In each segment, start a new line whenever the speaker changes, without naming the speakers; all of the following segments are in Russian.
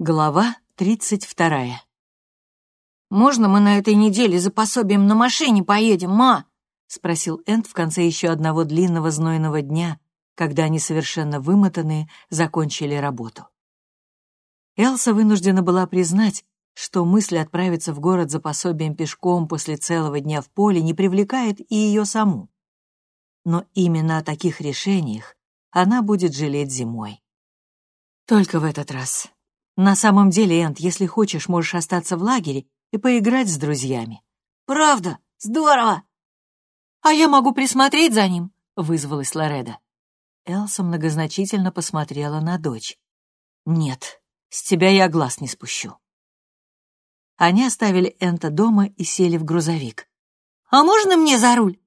Глава тридцать вторая.
«Можно мы на этой неделе за пособием на машине поедем, ма?»
— спросил Энд в конце еще одного длинного знойного дня, когда они совершенно вымотанные закончили работу. Элса вынуждена была признать, что мысль отправиться в город за пособием пешком после целого дня в поле не привлекает и ее саму. Но именно о таких решениях она будет жалеть зимой. Только в этот раз. На самом деле, Энд, если хочешь, можешь остаться в лагере и поиграть с друзьями.
Правда? Здорово! А я могу присмотреть за ним, вызвалась Лореда.
Элса многозначительно посмотрела на дочь. «Нет, с тебя я глаз не спущу». Они оставили Энта дома и сели в грузовик.
«А можно мне за руль?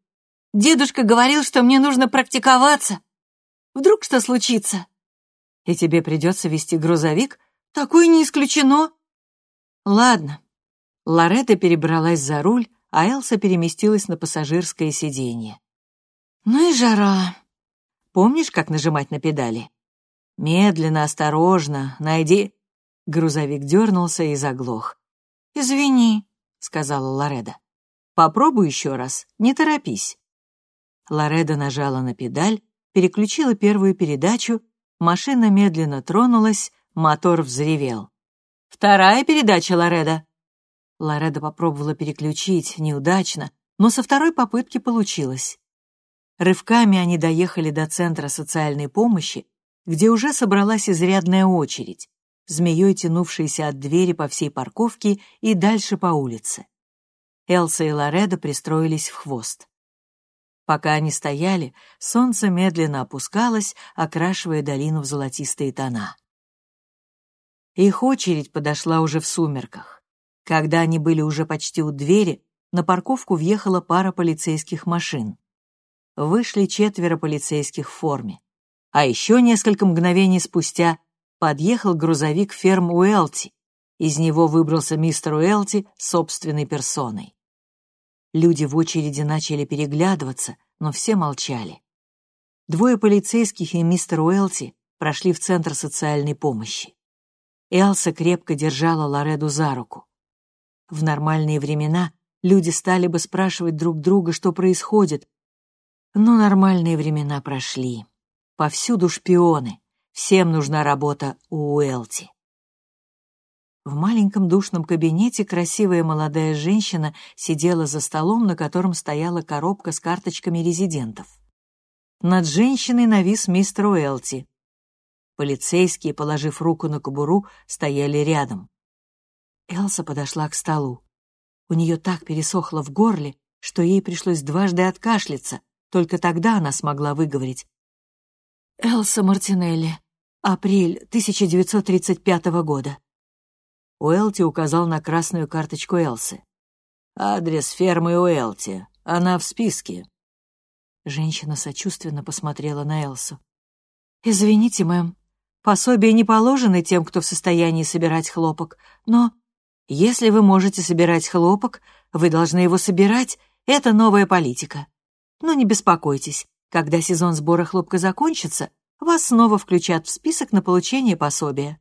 Дедушка говорил, что мне нужно практиковаться. Вдруг что случится?»
«И тебе придется вести грузовик?»
«Такое не исключено».
«Ладно». Лоретта перебралась за руль, а Элса переместилась на пассажирское сиденье.
«Ну и жара»,
Помнишь, как нажимать на педали? Медленно, осторожно, найди...» Грузовик дернулся и заглох.
«Извини», — сказала
Лореда. «Попробуй еще раз, не торопись». Лореда нажала на педаль, переключила первую передачу, машина медленно тронулась, мотор взревел. «Вторая передача, Лореда!» Лореда попробовала переключить, неудачно, но со второй попытки получилось. Рывками они доехали до центра социальной помощи, где уже собралась изрядная очередь, змеей тянувшаяся от двери по всей парковке и дальше по улице. Элса и Лоредо пристроились в хвост. Пока они стояли, солнце медленно опускалось, окрашивая долину в золотистые тона. Их очередь подошла уже в сумерках. Когда они были уже почти у двери, на парковку въехала пара полицейских машин вышли четверо полицейских в форме. А еще несколько мгновений спустя подъехал грузовик ферм Уэлти. Из него выбрался мистер Уэлти собственной персоной. Люди в очереди начали переглядываться, но все молчали. Двое полицейских и мистер Уэлти прошли в Центр социальной помощи. Элса крепко держала Лореду за руку. В нормальные времена люди стали бы спрашивать друг друга, что происходит, но нормальные времена прошли. Повсюду шпионы. Всем нужна работа у Уэлти. В маленьком душном кабинете красивая молодая женщина сидела за столом, на котором стояла коробка с карточками резидентов. Над женщиной навис мистер Уэлти. Полицейские, положив руку на кобуру, стояли рядом. Элса подошла к столу. У нее так пересохло в горле, что ей пришлось дважды откашляться, только тогда она смогла выговорить. «Элса Мартинелли. Апрель 1935 года». Уэлти указал на красную карточку Элсы. «Адрес фермы Уэлти. Она в списке». Женщина сочувственно посмотрела на Элсу. «Извините, мэм, пособия не положены тем, кто в состоянии собирать хлопок, но если вы можете собирать хлопок, вы должны его собирать, это новая политика. Но не беспокойтесь, когда сезон сбора хлопка закончится, вас снова включат в список на получение пособия.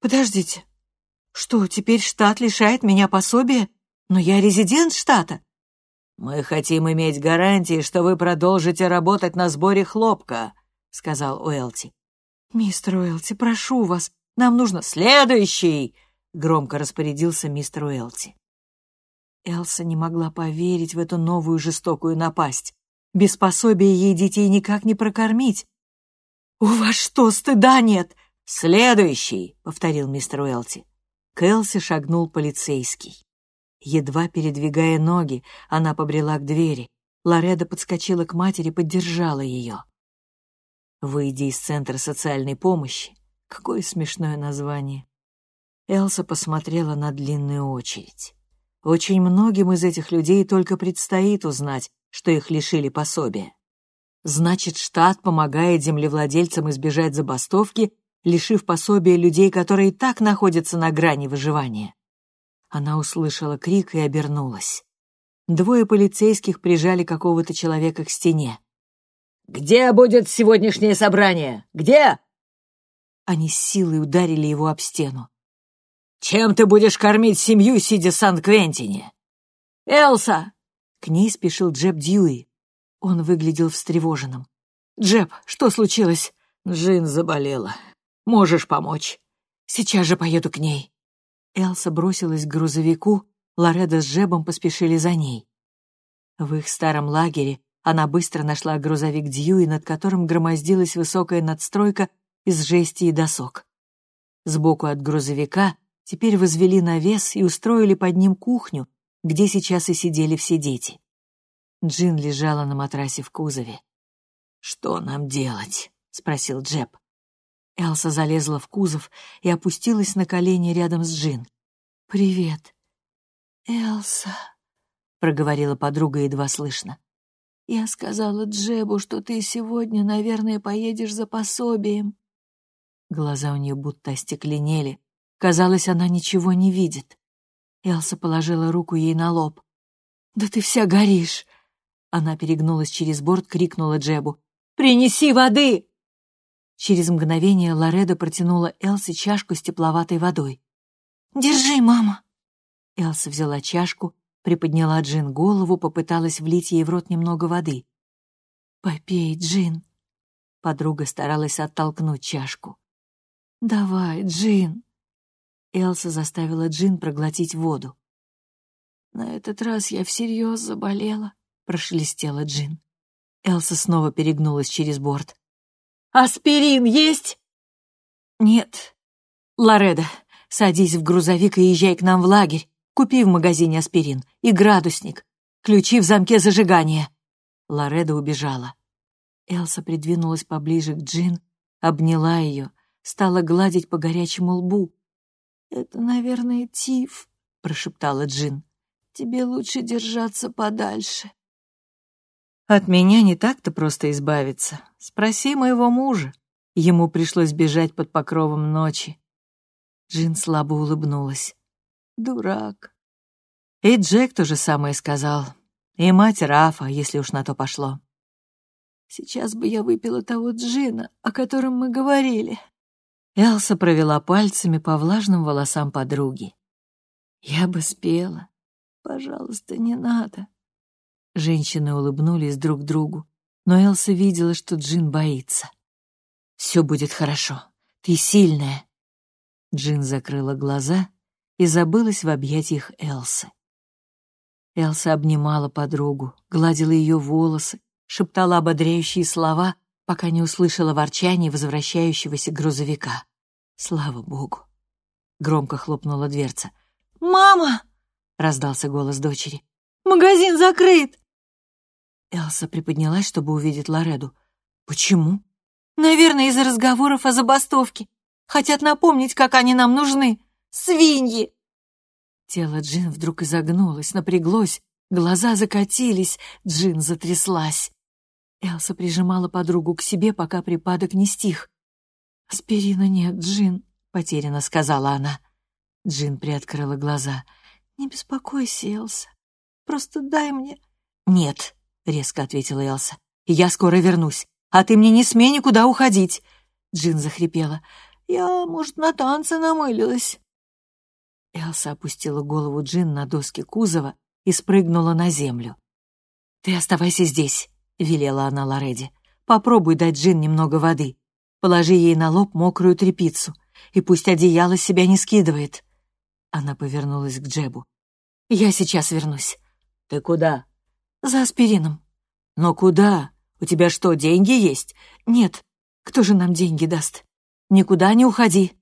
Подождите, что, теперь штат лишает меня пособия? Но я резидент штата. Мы хотим иметь гарантии, что вы продолжите работать на сборе хлопка, сказал Уэлти. Мистер Уэлти, прошу вас, нам нужно следующий, громко распорядился мистер Уэлти. Элса не могла поверить в эту новую жестокую напасть. Без пособия ей детей никак не прокормить. «У вас что, стыда нет?» «Следующий», — повторил мистер Уэлти. К Элси шагнул полицейский. Едва передвигая ноги, она побрела к двери. Лореда подскочила к матери, поддержала ее. Выйдя из Центра социальной помощи, какое смешное название, Элса посмотрела на длинную очередь. Очень многим из этих людей только предстоит узнать, что их лишили пособия. Значит, штат помогает землевладельцам избежать забастовки, лишив пособия людей, которые и так находятся на грани выживания. Она услышала крик и обернулась. Двое полицейских прижали какого-то человека к стене. «Где будет сегодняшнее собрание? Где?» Они с силой ударили его об стену. Чем ты будешь кормить семью, сидя в Сан-Квентине?» «Элса!» — к ней спешил Джеб Дьюи. Он выглядел встревоженным. «Джеб, что случилось?» «Джин заболела. Можешь помочь?» «Сейчас же поеду к ней». Элса бросилась к грузовику, Лоредо с Джебом поспешили за ней. В их старом лагере она быстро нашла грузовик Дьюи, над которым громоздилась высокая надстройка из жести и досок. Сбоку от грузовика теперь возвели навес и устроили под ним кухню, где сейчас и сидели все дети. Джин лежала на матрасе в кузове. «Что нам делать?» — спросил Джеб. Элса залезла в кузов и опустилась на колени рядом с Джин. «Привет», «Элса», — проговорила подруга едва слышно. «Я сказала Джебу, что ты сегодня, наверное, поедешь за пособием». Глаза у нее будто остекленели. Казалось, она ничего не видит. Элса положила руку ей на лоб. «Да ты вся горишь!» Она перегнулась через борт, крикнула Джебу. «Принеси воды!» Через мгновение Лоредо протянула Элсе чашку с тепловатой водой. «Держи, мама!» Элса взяла чашку, приподняла Джин голову, попыталась влить ей в рот немного воды. «Попей, Джин!» Подруга старалась оттолкнуть чашку. «Давай, Джин!» Элса заставила Джин проглотить воду. «На этот раз я всерьез заболела», — прошелестела Джин. Элса снова перегнулась через борт. «Аспирин есть?» «Нет. Лореда, садись в грузовик и езжай к нам в лагерь. Купи в магазине аспирин и градусник. Ключи в замке зажигания». Лореда убежала. Элса придвинулась поближе к Джин, обняла ее, стала гладить по горячему лбу. «Это, наверное, тиф», — прошептала Джин. «Тебе лучше держаться подальше». «От меня не так-то просто избавиться. Спроси моего мужа. Ему пришлось бежать под покровом ночи». Джин слабо улыбнулась. Дурак. И Джек то же самое сказал. И мать Рафа, если уж на то пошло. Сейчас бы я выпила того джина, о котором мы говорили. Элса провела пальцами по влажным волосам подруги. Я бы спела. Пожалуйста, не надо. Женщины улыбнулись друг другу, но Элса видела, что Джин боится. «Все будет хорошо. Ты сильная». Джин закрыла глаза и забылась в объятиях Элсы. Элса обнимала подругу, гладила ее волосы, шептала ободряющие слова, пока не услышала ворчание возвращающегося грузовика. Слава богу! Громко хлопнула дверца. «Мама!» — раздался голос дочери. «Магазин закрыт!» Элса приподнялась, чтобы увидеть Лореду. «Почему?» «Наверное, из-за разговоров о забастовке. Хотят напомнить, как они нам нужны. Свиньи!» Тело Джин вдруг изогнулось, напряглось, глаза закатились, Джин затряслась. Элса прижимала подругу к себе, пока припадок не стих. «Аспирина нет, Джин», — потерянно сказала она. Джин приоткрыла глаза. «Не беспокойся, Элса. Просто дай мне...» «Нет», — резко ответила Элса. «Я скоро вернусь, а ты мне не смей никуда уходить!» Джин захрипела. «Я, может, на танцы намылилась?» Элса опустила голову Джин на доски кузова и спрыгнула на землю. «Ты оставайся здесь», — велела она Лореди. «Попробуй дать Джин немного воды. Положи ей на лоб мокрую тряпицу, и пусть одеяло себя не скидывает». Она повернулась к Джебу. «Я сейчас вернусь». «Ты куда?» «За аспирином». «Но куда? У тебя что, деньги есть?» «Нет. Кто же нам деньги даст?» «Никуда не уходи».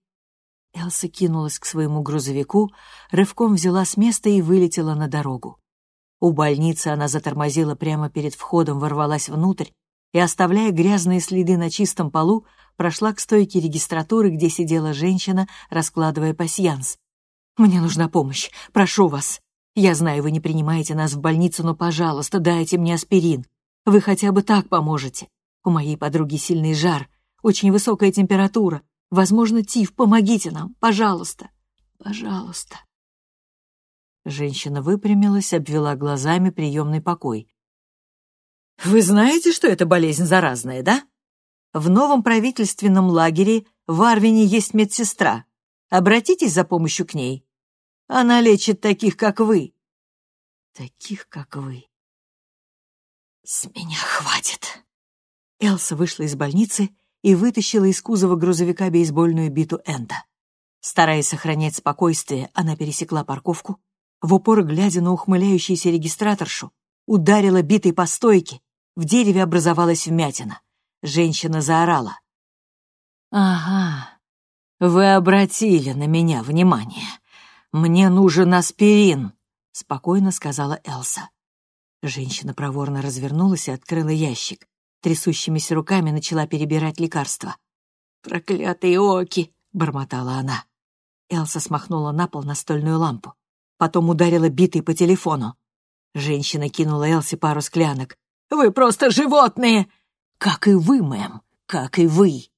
Элса кинулась к своему грузовику, рывком взяла с места и вылетела на дорогу. У больницы она затормозила прямо перед входом, ворвалась внутрь и, оставляя грязные следы на чистом полу, прошла к стойке регистратуры, где сидела женщина, раскладывая пасьянс. «Мне нужна помощь. Прошу вас. Я знаю, вы не принимаете нас в больницу, но, пожалуйста, дайте мне аспирин. Вы хотя бы так поможете. У моей подруги сильный жар, очень высокая температура, Возможно, Тиф, помогите нам, пожалуйста, пожалуйста. Женщина выпрямилась, обвела глазами приемный покой. «Вы знаете, что эта болезнь заразная, да? В новом правительственном лагере в Арвине есть медсестра. Обратитесь за помощью к ней. Она лечит таких, как вы». «Таких, как вы».
«С меня хватит».
Элса вышла из больницы и вытащила из кузова грузовика бейсбольную биту Энда. Стараясь сохранять спокойствие, она пересекла парковку, в упор глядя на ухмыляющуюся регистраторшу, ударила битой по стойке, в дереве образовалась вмятина. Женщина заорала. «Ага, вы обратили на меня внимание. Мне нужен аспирин», — спокойно сказала Элса. Женщина проворно развернулась и открыла ящик. Трясущимися руками начала перебирать лекарства. «Проклятые оки!» — бормотала она. Элса смахнула на пол настольную лампу. Потом ударила битой по телефону. Женщина кинула Элсе пару склянок. «Вы просто животные!» «Как и вы, мэм, как и вы!»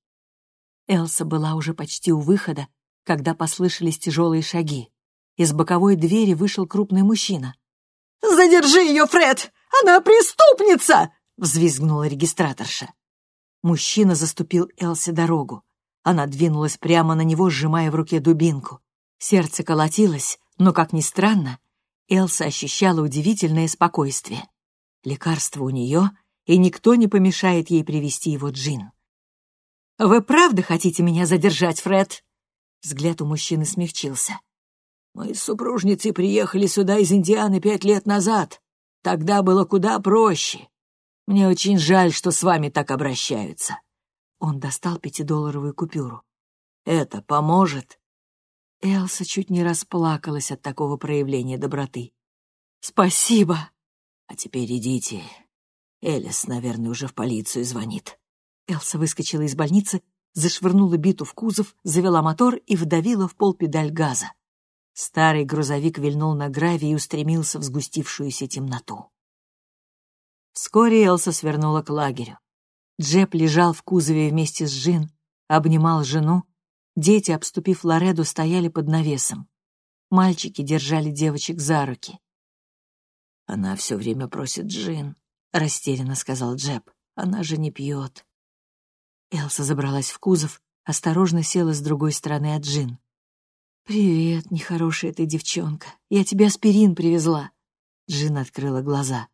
Элса была уже почти у выхода, когда послышались тяжелые шаги. Из боковой двери вышел крупный мужчина.
«Задержи ее, Фред! Она преступница!» — взвизгнула регистраторша.
Мужчина заступил Элсе дорогу. Она двинулась прямо на него, сжимая в руке дубинку. Сердце колотилось, но, как ни странно, Элса ощущала удивительное спокойствие. Лекарство у нее, и никто не помешает ей привести его Джин. «Вы правда хотите меня задержать, Фред?» Взгляд у мужчины смягчился. «Мы с супружницей приехали сюда из Индианы пять лет назад. Тогда было куда проще. Мне очень жаль, что с вами так обращаются». Он достал пятидолларовую купюру. «Это поможет?» Элса чуть не расплакалась от такого проявления доброты. «Спасибо!» «А теперь идите. Элис, наверное, уже в полицию звонит». Элса выскочила из больницы, зашвырнула биту в кузов, завела мотор и вдавила в пол педаль газа. Старый грузовик вильнул на гравии и устремился в сгустившуюся темноту. Вскоре Элса свернула к лагерю. Джеб лежал в кузове вместе с Джин, обнимал жену. Дети, обступив Лореду, стояли под навесом. Мальчики держали девочек за руки. «Она все время просит Джин», — растерянно сказал Джеб. «Она же не пьет». Элса забралась в кузов, осторожно села с другой стороны от Джин. «Привет, нехорошая ты девчонка. Я тебе аспирин привезла». Джин открыла глаза.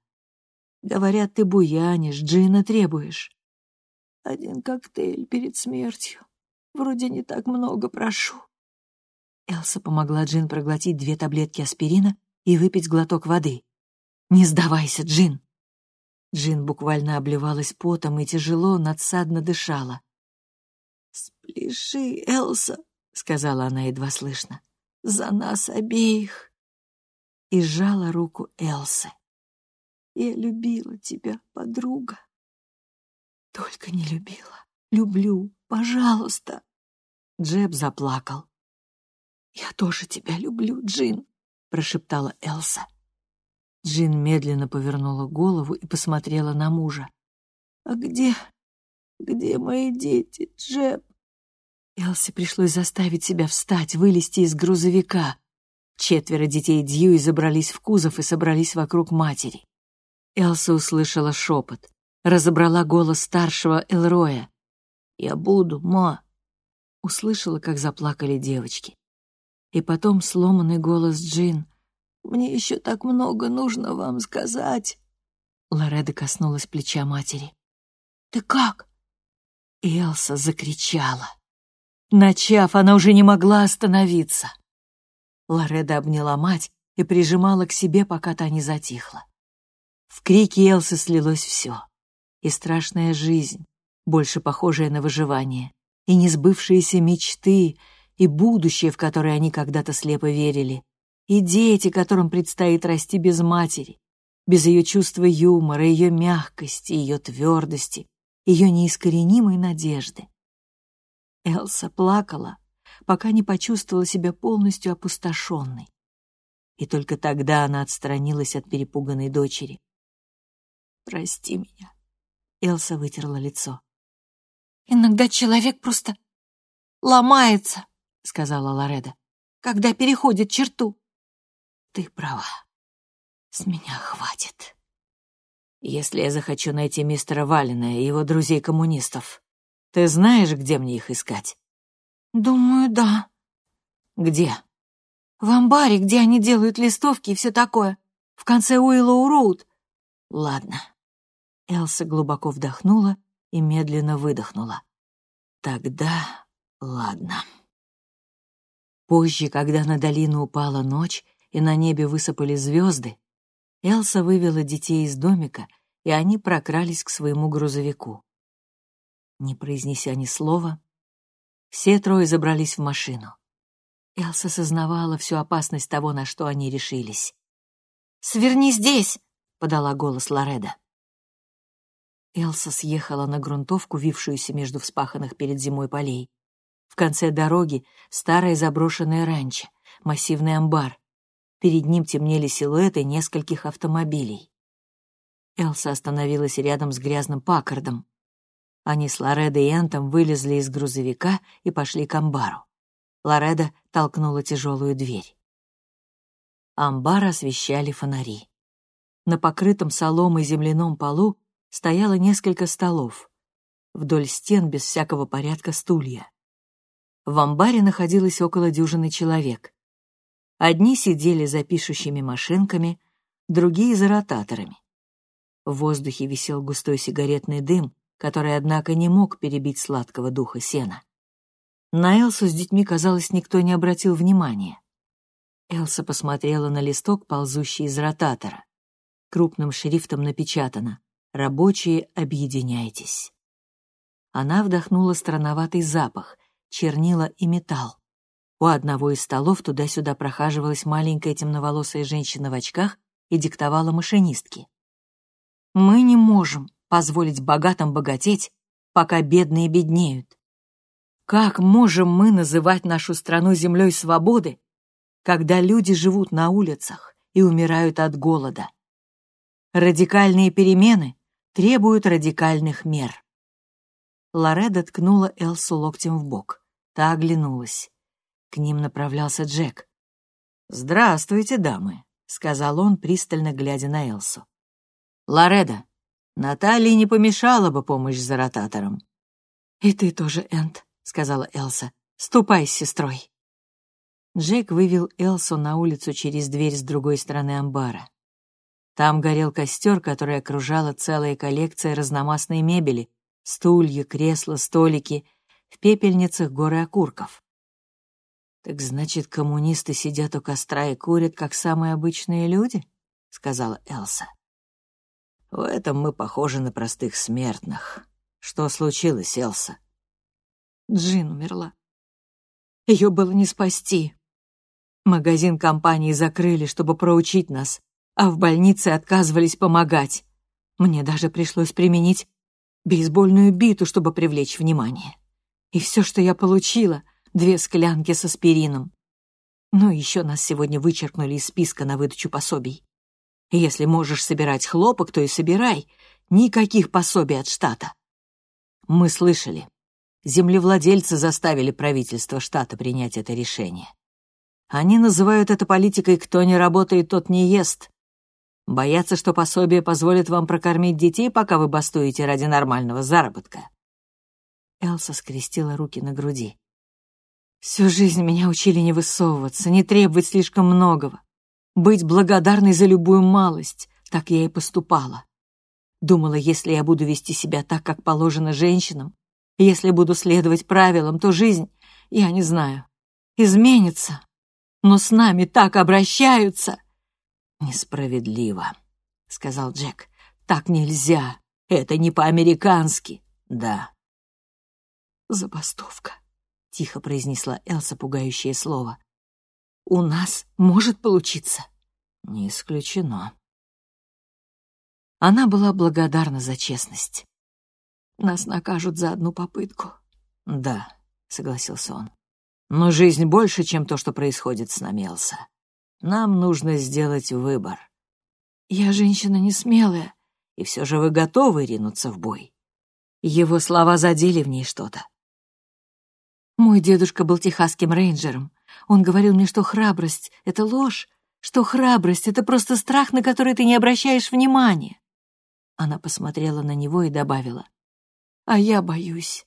«Говорят, ты буянишь, Джина требуешь». Один коктейль перед смертью. Вроде не так много прошу. Элса помогла Джин проглотить две таблетки аспирина и выпить глоток воды. «Не сдавайся, Джин!» Джин буквально обливалась потом и тяжело, надсадно дышала. «Спляши, Элса!» — сказала она едва слышно. «За нас обеих!» И сжала руку Элсы. «Я любила тебя, подруга!» Только не любила. Люблю. Пожалуйста. Джеб заплакал. «Я тоже тебя люблю, Джин», — прошептала Элса. Джин медленно повернула голову и посмотрела на мужа. «А где... где мои дети, Джеб?» Элсе пришлось заставить себя встать, вылезти из грузовика. Четверо детей Дьюи забрались в кузов и собрались вокруг матери. Элса услышала шепот разобрала голос старшего Элроя. «Я буду, ма!» Услышала, как заплакали девочки. И потом сломанный голос Джин. «Мне еще так много нужно вам сказать!» Лореда коснулась плеча матери. «Ты как?» Элса закричала. Начав, она уже не могла остановиться. Лореда обняла мать и прижимала к себе, пока та не затихла. В крике Элсы слилось все и страшная жизнь, больше похожая на выживание, и несбывшиеся мечты, и будущее, в которое они когда-то слепо верили, и дети, которым предстоит расти без матери, без ее чувства юмора, ее мягкости, ее твердости, ее неискоренимой надежды. Элса плакала, пока не почувствовала себя полностью опустошенной. И только тогда она отстранилась от перепуганной дочери. «Прости меня, Элса вытерла лицо. «Иногда человек просто ломается», — сказала Лореда, «когда переходит черту». «Ты права. С меня хватит. Если я захочу найти мистера Валина и его друзей-коммунистов, ты знаешь, где мне их искать?» «Думаю, да. Где?
В амбаре, где они делают листовки и все такое. В конце Уиллоу Роуд.
Ладно. Элса глубоко вдохнула и медленно выдохнула. Тогда ладно. Позже, когда на долину упала ночь и на небе высыпали звезды, Элса вывела детей из домика, и они прокрались к своему грузовику. Не произнеся ни слова, все трое забрались в машину. Элса сознавала всю опасность того, на что они решились.
«Сверни здесь!»
— подала голос Лореда. Элса съехала на грунтовку, вившуюся между вспаханных перед зимой полей. В конце дороги старое заброшенное ранчо, массивный амбар. Перед ним темнели силуэты нескольких автомобилей. Элса остановилась рядом с грязным Паккардом. Они с Лоредой и Энтом вылезли из грузовика и пошли к амбару. Лореда толкнула тяжелую дверь. Амбар освещали фонари. На покрытом соломой земляном полу стояло несколько столов. Вдоль стен без всякого порядка стулья. В амбаре находилось около дюжины человек. Одни сидели за пишущими машинками, другие — за ротаторами. В воздухе висел густой сигаретный дым, который, однако, не мог перебить сладкого духа сена. На Элсу с детьми, казалось, никто не обратил внимания. Элса посмотрела на листок, ползущий из ротатора. Крупным шрифтом напечатано Рабочие, объединяйтесь. Она вдохнула странноватый запах, чернила и металл. У одного из столов туда-сюда прохаживалась маленькая темноволосая женщина в очках и диктовала машинистке. «Мы не можем позволить богатым богатеть, пока бедные беднеют. Как можем мы называть нашу страну землей свободы, когда люди живут на улицах и умирают от голода? Радикальные перемены требуют радикальных мер. Лореда ткнула Элсу локтем в бок. Та оглянулась. К ним направлялся Джек. «Здравствуйте, дамы», — сказал он, пристально глядя на Элсу. «Лореда, Наталье не помешала бы помощь за ротатором». «И ты тоже, Энд», — сказала Элса. «Ступай с сестрой». Джек вывел Элсу на улицу через дверь с другой стороны амбара. Там горел костер, который окружала целая коллекция разномастной мебели, стулья, кресла, столики, в пепельницах горы окурков. «Так значит, коммунисты сидят у костра и курят, как самые обычные люди?» — сказала Элса. «В этом мы похожи на простых смертных. Что случилось, Элса?»
Джин умерла. Ее было не спасти. Магазин компании закрыли, чтобы проучить нас, а в больнице отказывались помогать. Мне даже пришлось применить бейсбольную биту, чтобы привлечь внимание. И все, что я получила — две склянки с аспирином. Ну еще нас сегодня вычеркнули из списка на выдачу пособий. И если можешь собирать хлопок, то и собирай. Никаких пособий от штата. Мы слышали. Землевладельцы заставили правительство штата принять это решение. Они называют это политикой «кто не работает, тот не ест». Боятся, что пособие позволит вам прокормить детей, пока вы бастуете ради нормального заработка. Элса скрестила руки на груди. Всю жизнь меня учили не высовываться, не требовать слишком многого, быть благодарной за любую малость. Так я и поступала. Думала, если я буду вести себя так, как положено женщинам, если буду следовать правилам, то жизнь, я не знаю, изменится. Но с нами так обращаются. «Несправедливо», — сказал Джек. «Так нельзя. Это не по-американски». «Да». «Забастовка», — тихо произнесла Элса пугающее слово. «У нас может получиться». «Не исключено». Она была благодарна за честность. «Нас накажут за одну попытку». «Да», — согласился он. «Но жизнь больше, чем то, что происходит с нами, Элса. Нам нужно сделать выбор. Я женщина не смелая, и все же вы готовы ринуться в бой. Его слова задели в ней что-то. Мой дедушка был техасским рейнджером. Он говорил мне, что храбрость — это ложь, что храбрость — это просто страх, на который ты не обращаешь внимания. Она посмотрела на него и добавила. А я боюсь.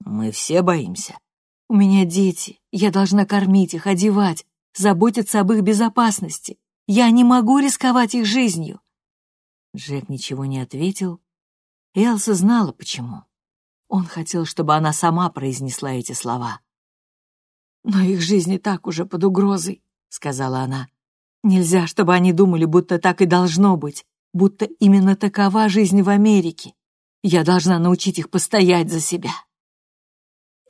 Мы все боимся. У меня дети, я должна кормить их, одевать, заботиться об их безопасности. Я не могу рисковать их жизнью.
Джек ничего не ответил. Элса знала, почему. Он хотел, чтобы она сама произнесла эти слова.
«Но их жизнь и так уже под угрозой», — сказала она. «Нельзя, чтобы они думали, будто так и должно быть, будто именно такова жизнь в Америке. Я должна научить их постоять за себя».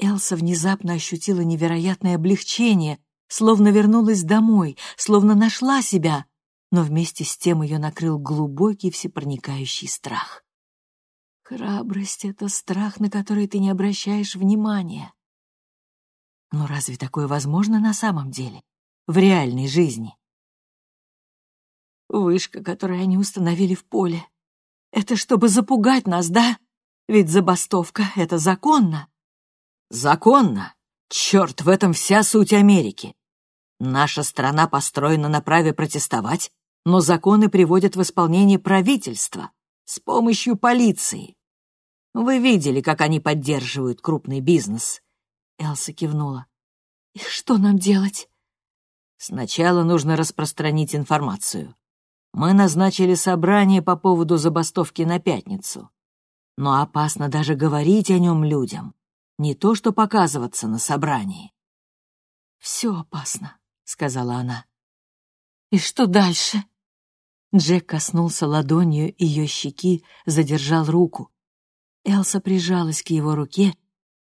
Элса внезапно ощутила невероятное облегчение, словно вернулась домой, словно нашла себя, но вместе с тем ее накрыл глубокий всепроникающий страх. Храбрость — это страх, на который ты не обращаешь внимания. Но разве такое возможно на самом деле, в реальной жизни? Вышка, которую они установили в поле. Это чтобы запугать нас, да? Ведь забастовка — это законно.
Законно? Черт, в этом вся суть Америки. Наша страна построена на праве протестовать, но законы приводят в исполнение правительства с помощью полиции. Вы видели, как они поддерживают крупный бизнес?»
Элса кивнула. «И что нам делать?»
«Сначала нужно распространить информацию. Мы назначили собрание по поводу забастовки на пятницу. Но опасно даже говорить о нем людям, не то что показываться на собрании».
«Все опасно», — сказала она. «И что дальше?» Джек коснулся ладонью ее щеки, задержал руку. Элса прижалась к его руке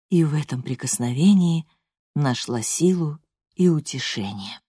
и в этом прикосновении нашла силу и утешение.